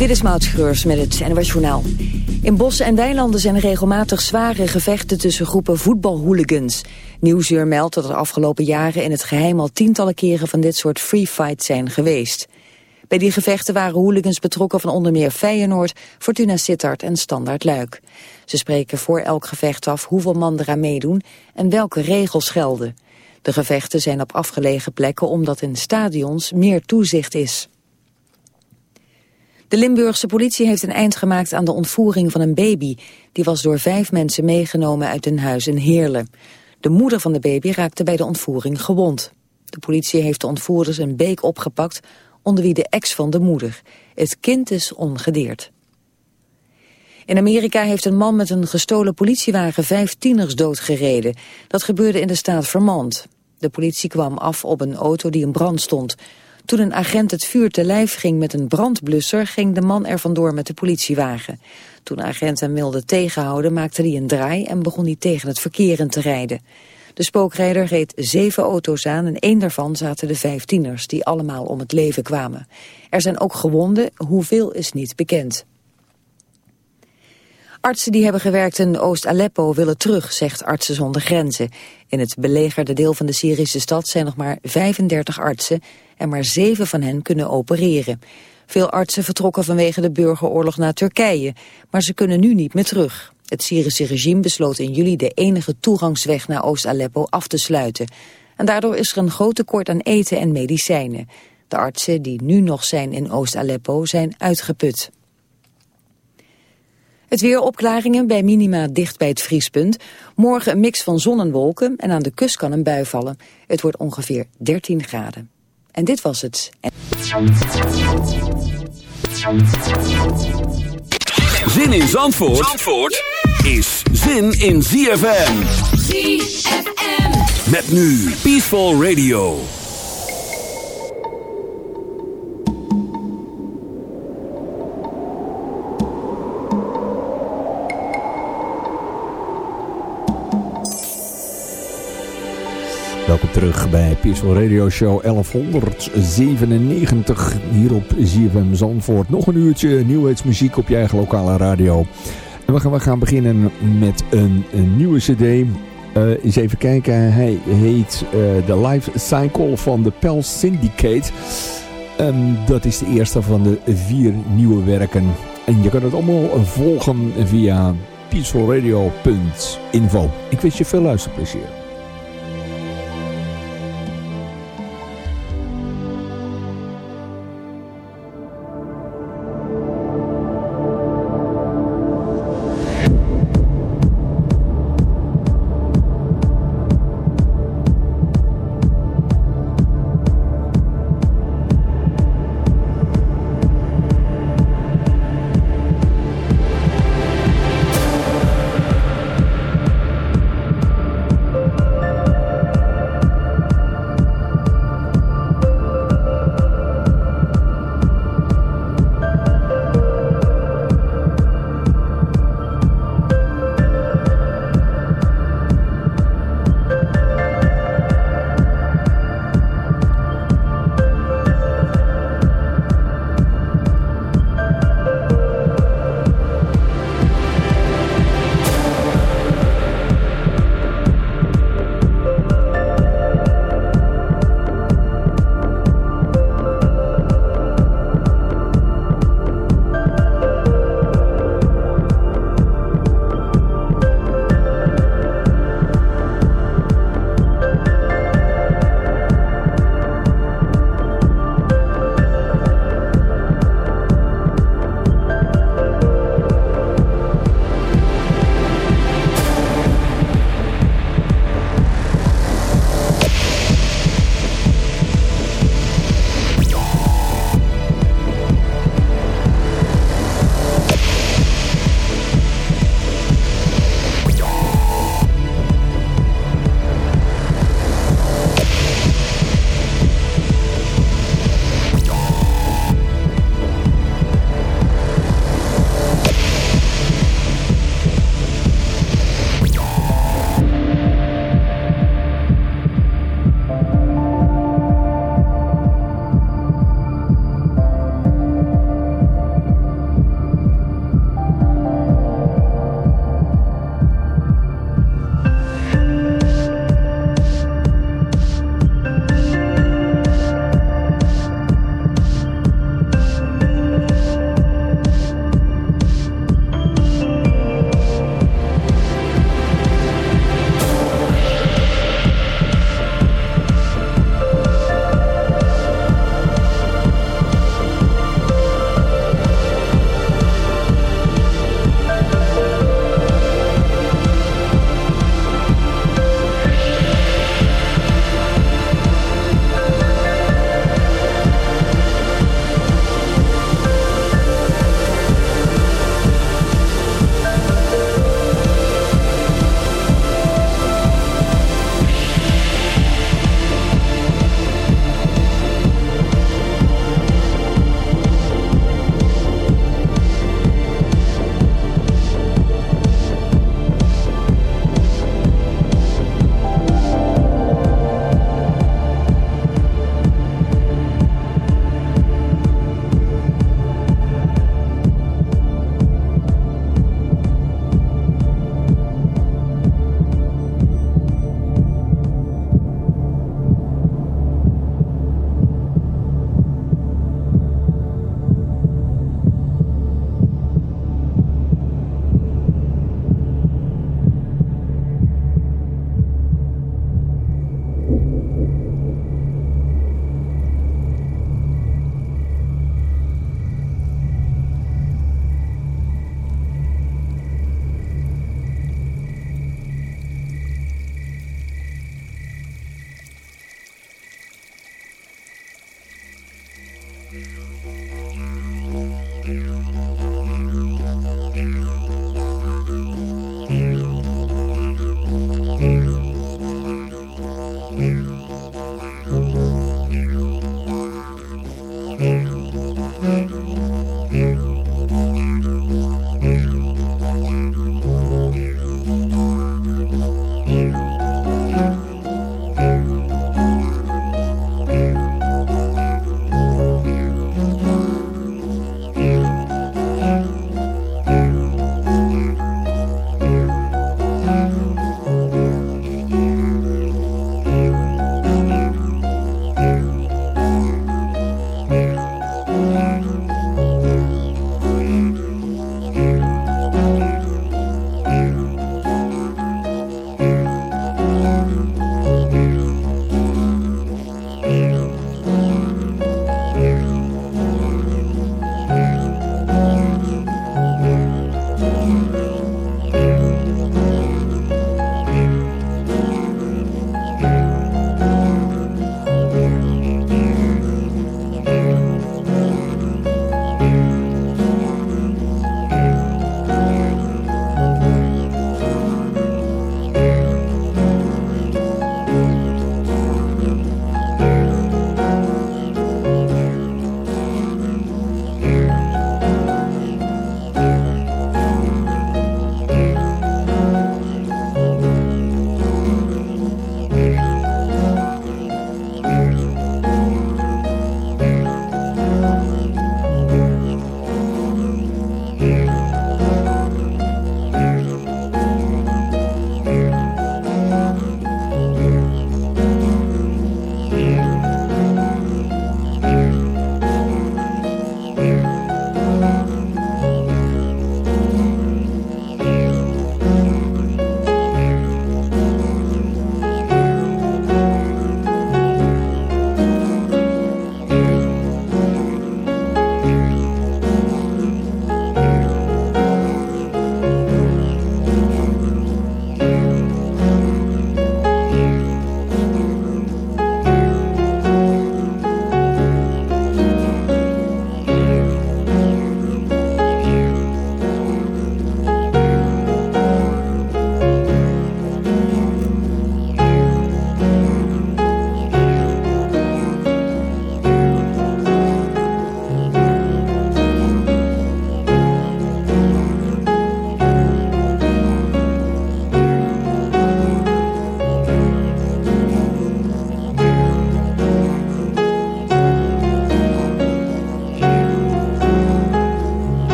Dit is Maud met het NWS Journaal. In bossen en weilanden zijn regelmatig zware gevechten tussen groepen voetbalhooligans. Nieuwsuur meldt dat er afgelopen jaren in het geheim al tientallen keren van dit soort free fights zijn geweest. Bij die gevechten waren hooligans betrokken van onder meer Feyenoord, Fortuna Sittard en Standard Luik. Ze spreken voor elk gevecht af hoeveel man eraan meedoen en welke regels gelden. De gevechten zijn op afgelegen plekken omdat in stadions meer toezicht is. De Limburgse politie heeft een eind gemaakt aan de ontvoering van een baby. Die was door vijf mensen meegenomen uit een huis in Heerlen. De moeder van de baby raakte bij de ontvoering gewond. De politie heeft de ontvoerders een beek opgepakt, onder wie de ex van de moeder. Het kind is ongedeerd. In Amerika heeft een man met een gestolen politiewagen vijf tieners doodgereden. Dat gebeurde in de staat Vermont. De politie kwam af op een auto die in brand stond. Toen een agent het vuur te lijf ging met een brandblusser... ging de man er vandoor met de politiewagen. Toen de agent hem wilde tegenhouden maakte hij een draai... en begon hij tegen het verkeer in te rijden. De spookrijder reed zeven auto's aan en één daarvan zaten de vijf tieners... die allemaal om het leven kwamen. Er zijn ook gewonden, hoeveel is niet bekend. Artsen die hebben gewerkt in Oost-Aleppo willen terug, zegt Artsen zonder Grenzen. In het belegerde deel van de Syrische stad zijn nog maar 35 artsen en maar zeven van hen kunnen opereren. Veel artsen vertrokken vanwege de burgeroorlog naar Turkije, maar ze kunnen nu niet meer terug. Het Syrische regime besloot in juli de enige toegangsweg naar Oost-Aleppo af te sluiten. En daardoor is er een groot tekort aan eten en medicijnen. De artsen die nu nog zijn in Oost-Aleppo zijn uitgeput. Het weer opklaringen bij minima dicht bij het vriespunt. Morgen een mix van zon en wolken en aan de kust kan een bui vallen. Het wordt ongeveer 13 graden. En dit was het. Zin in Zandvoort, Zandvoort is zin in ZFM. ZFM. Met nu Peaceful Radio. Welkom terug bij Peaceful Radio Show 1197 hier op ZFM Zandvoort. Nog een uurtje nieuwheidsmuziek op je eigen lokale radio. En we gaan, we gaan beginnen met een, nieuwe cd. Uh, eens even kijken, hij heet uh, The Life Cycle van de Pell Syndicate. Um, dat is de eerste van de vier nieuwe werken. En je kan het allemaal volgen via peacefulradio.info. Ik wens je veel luisterplezier.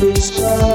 this time.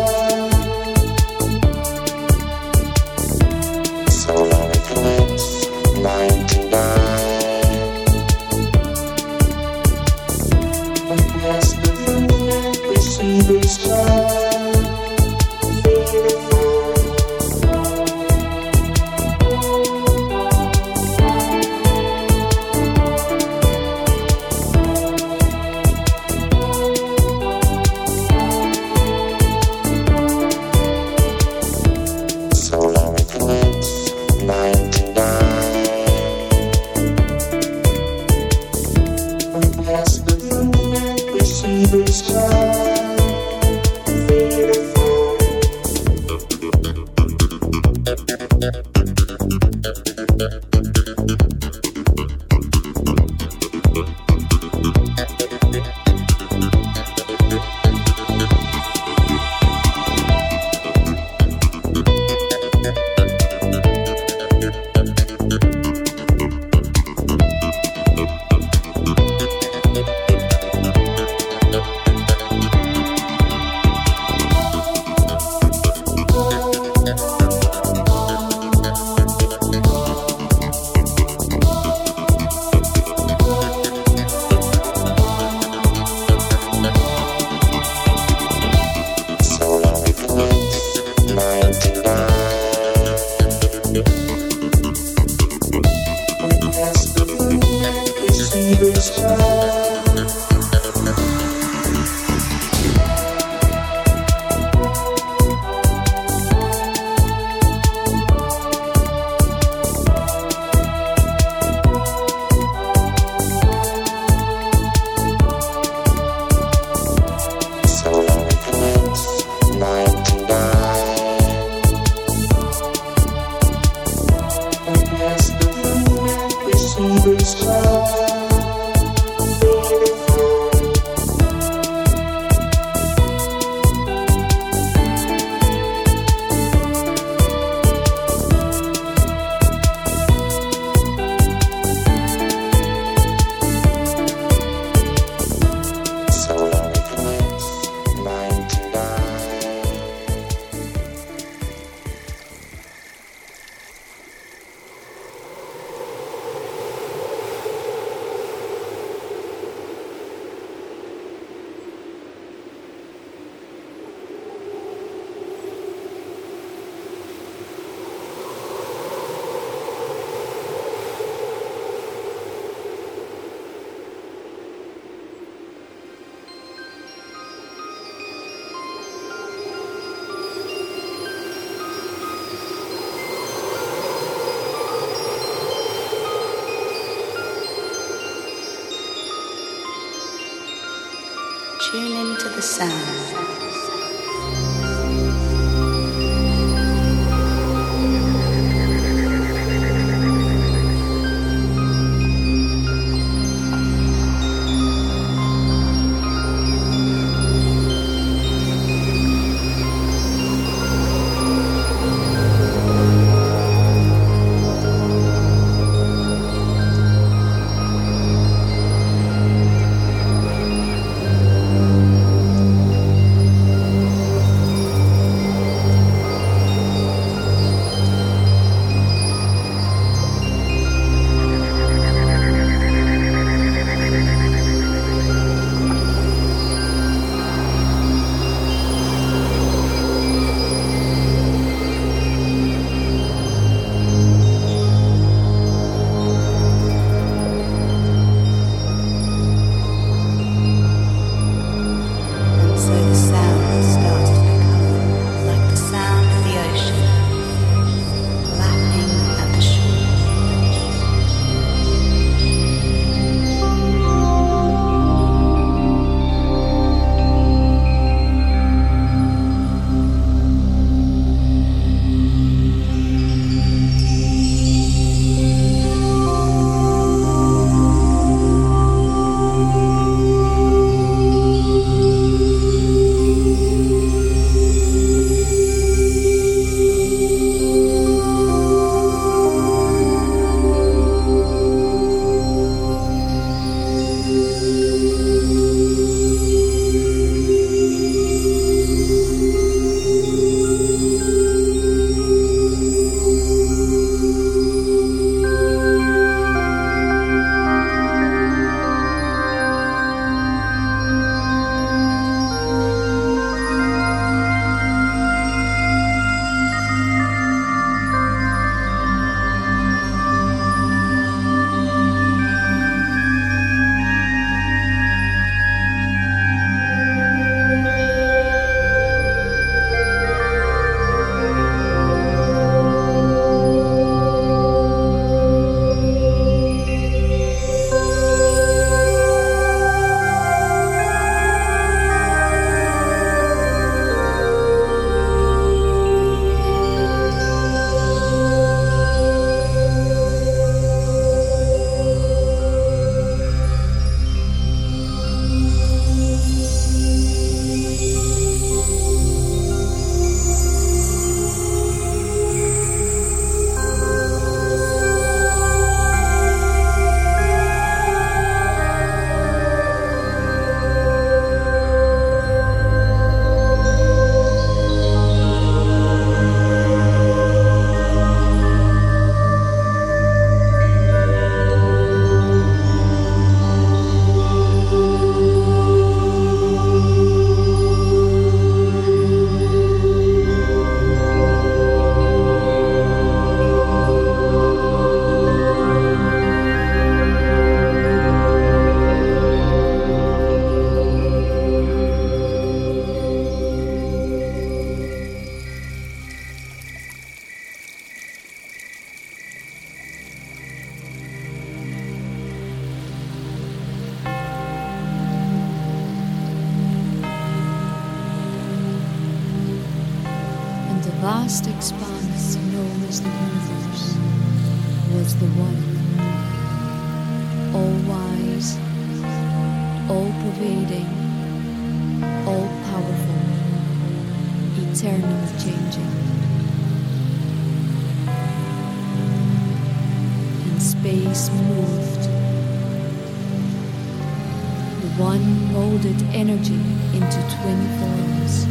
The one molded energy into twin forms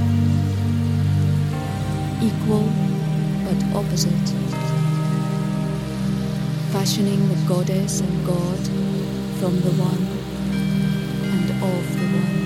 equal but opposite, fashioning the goddess and God from the one and of the one.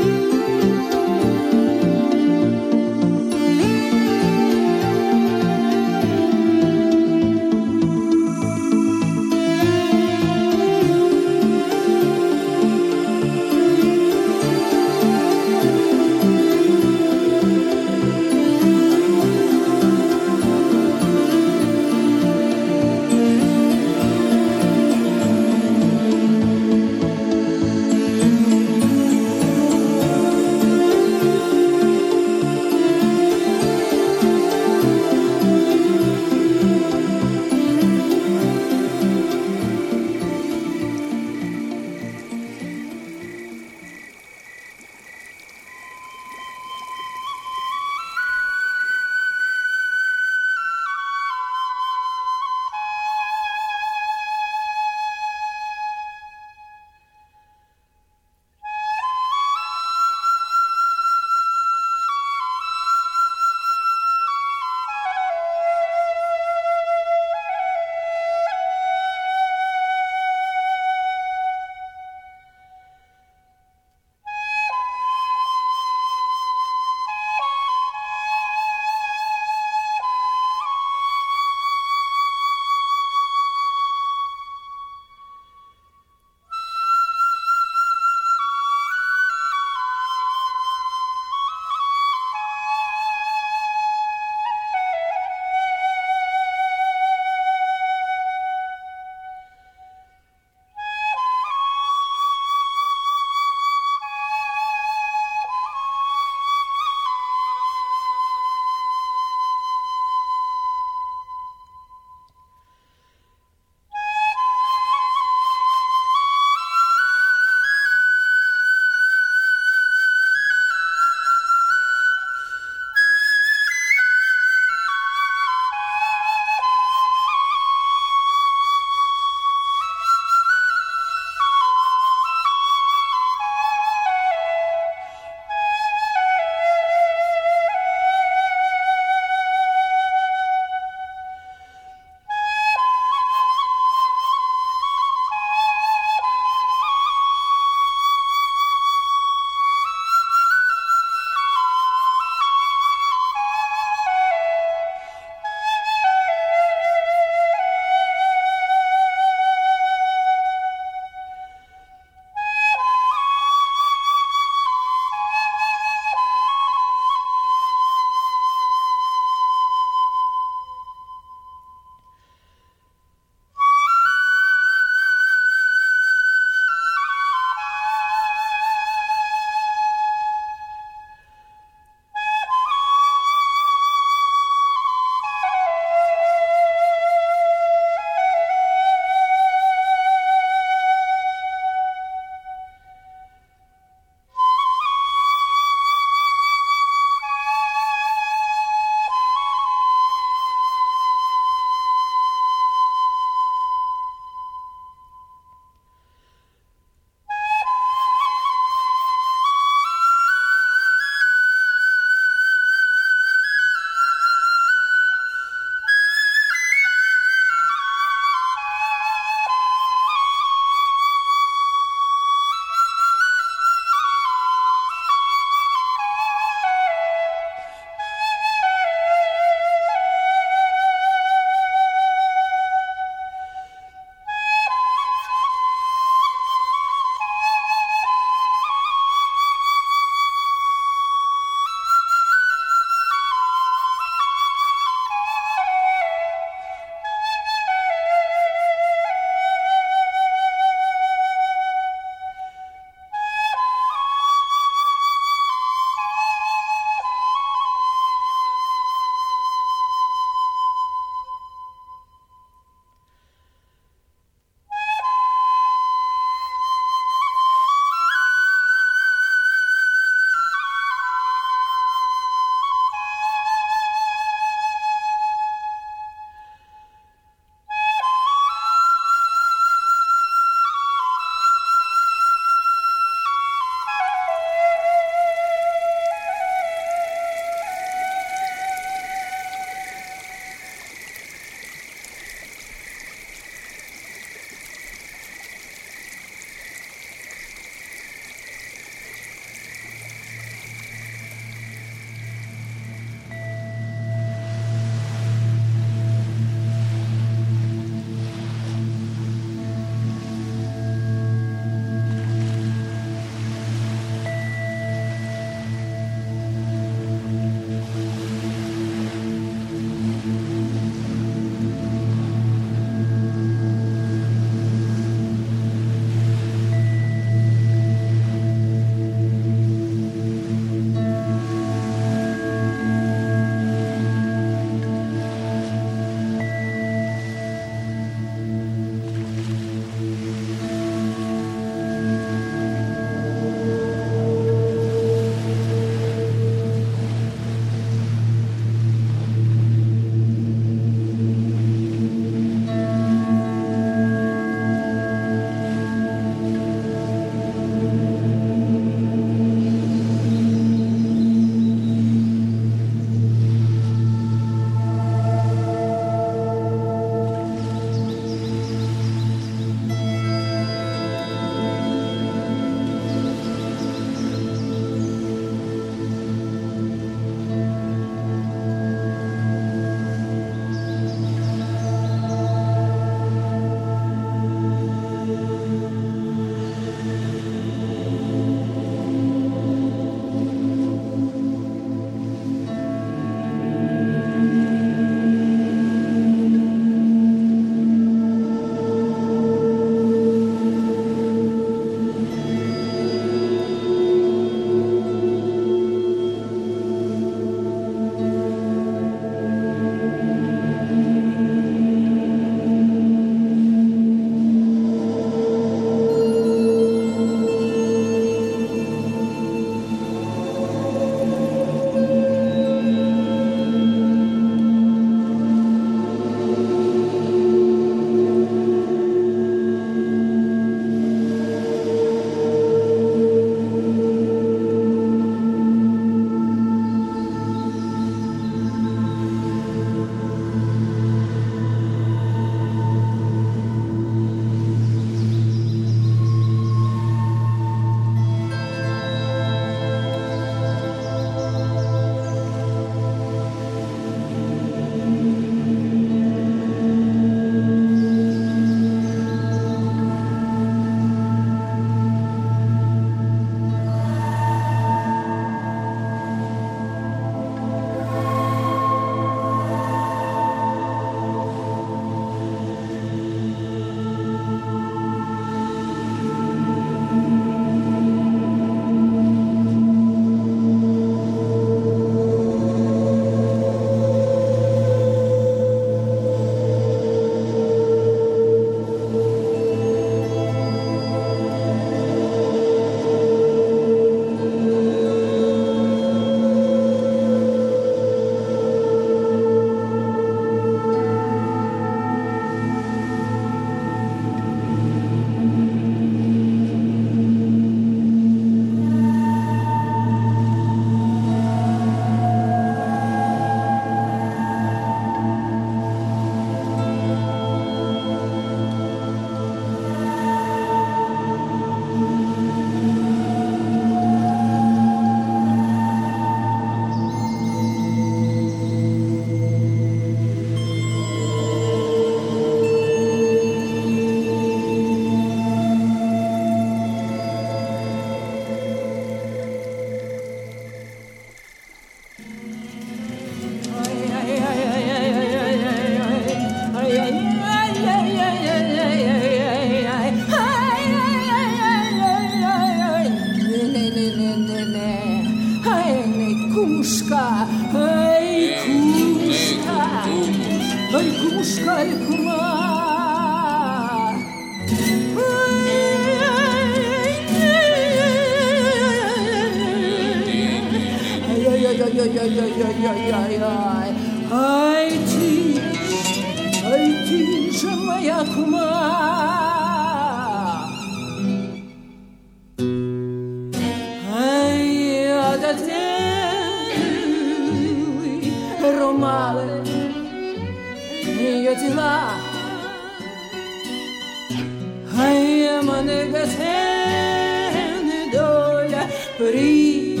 Priyanda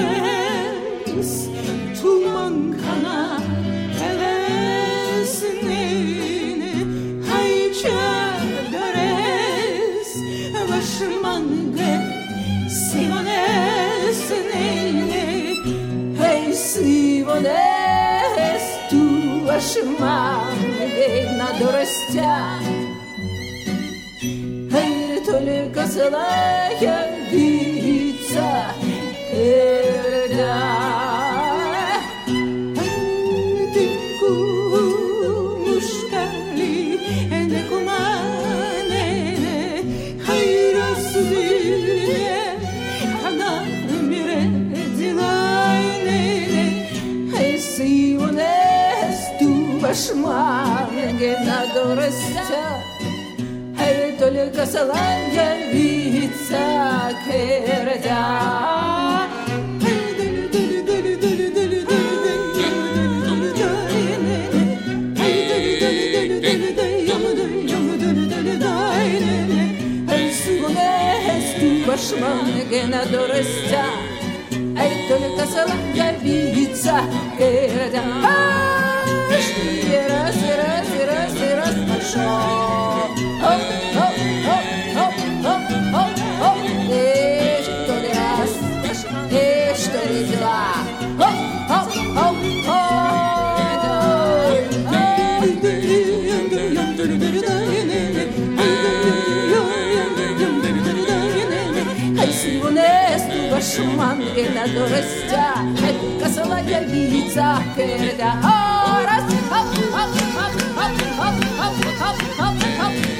Kalikames Tuman kana Hevesini Hayca döres Başmangı Sivanesini Hey Sivanes. Tu başmangı доростя, Гей, только зелея. косоланья виться керда. Башманы гена доростя, ай только солонья виться керда. Раз, раз, раз, раз, раз, пошел. Сивнесту вашу мангена до растя, это косолая яйца керда. О, раз, хоп, хоп, хоп, хоп, хоп, хоп, хоп, хоп, хоп, хоп,